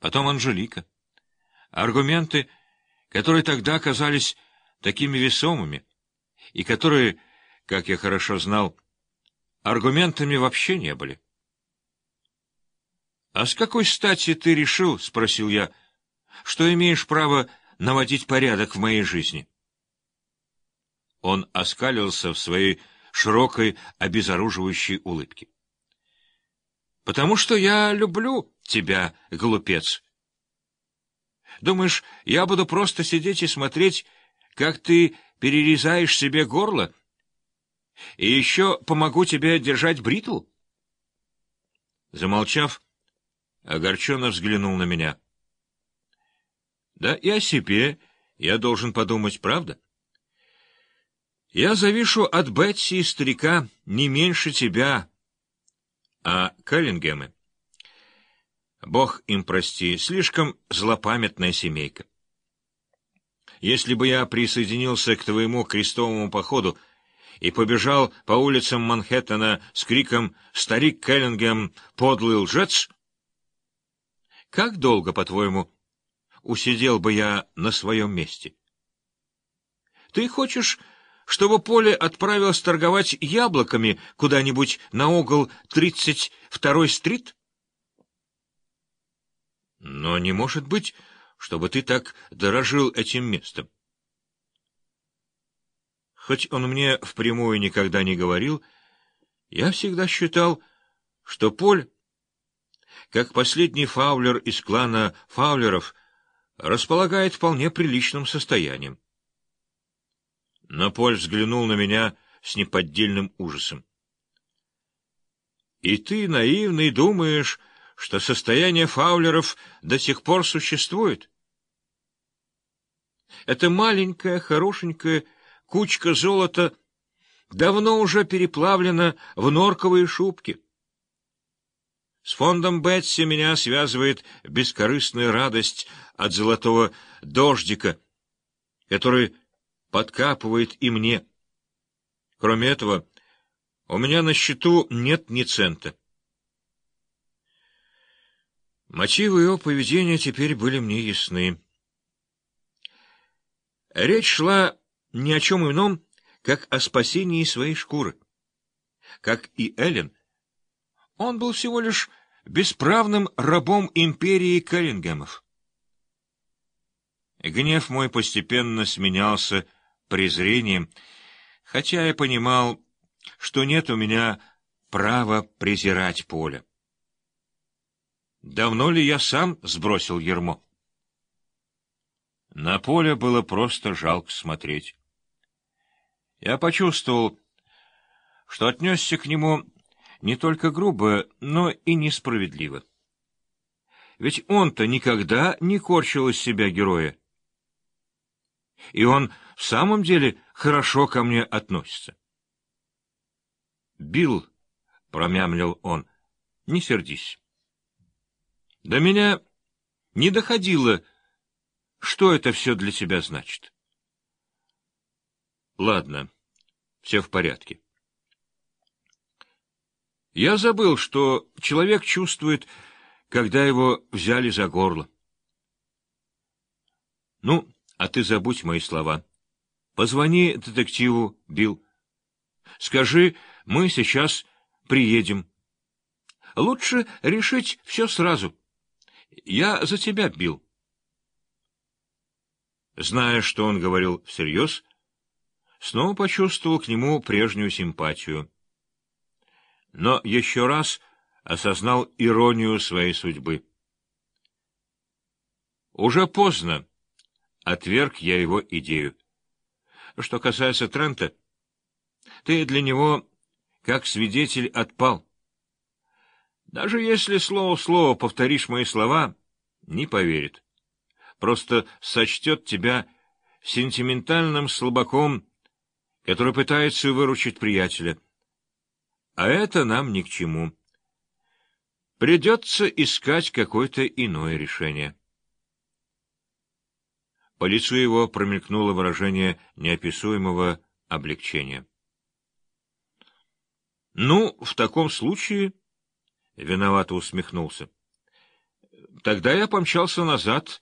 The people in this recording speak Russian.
потом Анжелика. Аргументы, которые тогда казались такими весомыми, и которые, как я хорошо знал, аргументами вообще не были. — А с какой стати ты решил, — спросил я, — что имеешь право наводить порядок в моей жизни? Он оскалился в своей широкой, обезоруживающей улыбке. — Потому что я люблю тебя, глупец. Думаешь, я буду просто сидеть и смотреть, как ты перерезаешь себе горло? И еще помогу тебе держать бритву? Замолчав, огорченно взглянул на меня. Да и о себе я должен подумать, правда? Я завишу от Бетси и старика не меньше тебя, а Каллингемы. Бог им прости, слишком злопамятная семейка. Если бы я присоединился к твоему крестовому походу и побежал по улицам Манхэттена с криком «Старик Келлингем, подлый лжец!» Как долго, по-твоему, усидел бы я на своем месте? Ты хочешь, чтобы Поле отправилось торговать яблоками куда-нибудь на угол 32-й стрит? Но не может быть, чтобы ты так дорожил этим местом. Хоть он мне впрямую никогда не говорил, я всегда считал, что Поль, как последний фаулер из клана фаулеров, располагает вполне приличным состоянием. Но Поль взглянул на меня с неподдельным ужасом. — И ты, наивный, думаешь, что состояние фаулеров до сих пор существует? Эта маленькая, хорошенькая кучка золота давно уже переплавлена в норковые шубки. С фондом Бетси меня связывает бескорыстная радость от золотого дождика, который подкапывает и мне. Кроме этого, у меня на счету нет ни цента. Мотивы его поведения теперь были мне ясны. Речь шла ни о чем ином, как о спасении своей шкуры. Как и Эллен, он был всего лишь бесправным рабом империи Каллингемов. Гнев мой постепенно сменялся презрением, хотя я понимал, что нет у меня права презирать поле. Давно ли я сам сбросил ермо? На поле было просто жалко смотреть. Я почувствовал, что отнесся к нему не только грубо, но и несправедливо. Ведь он-то никогда не корчил из себя героя. И он в самом деле хорошо ко мне относится. «Билл», — промямлил он, — «не сердись». До меня не доходило, что это все для тебя значит. Ладно, все в порядке. Я забыл, что человек чувствует, когда его взяли за горло. Ну, а ты забудь мои слова. Позвони детективу, Билл. Скажи, мы сейчас приедем. Лучше решить все сразу. Я за тебя бил. Зная, что он говорил всерьез, снова почувствовал к нему прежнюю симпатию. Но еще раз осознал иронию своей судьбы. Уже поздно. Отверг я его идею. Что касается Трента, ты для него как свидетель отпал. Даже если слово в слово повторишь мои слова, не поверит. Просто сочтет тебя сентиментальным слабаком, который пытается выручить приятеля. А это нам ни к чему. Придется искать какое-то иное решение. По лицу его промелькнуло выражение неописуемого облегчения. — Ну, в таком случае... Виновато усмехнулся. Тогда я помчался назад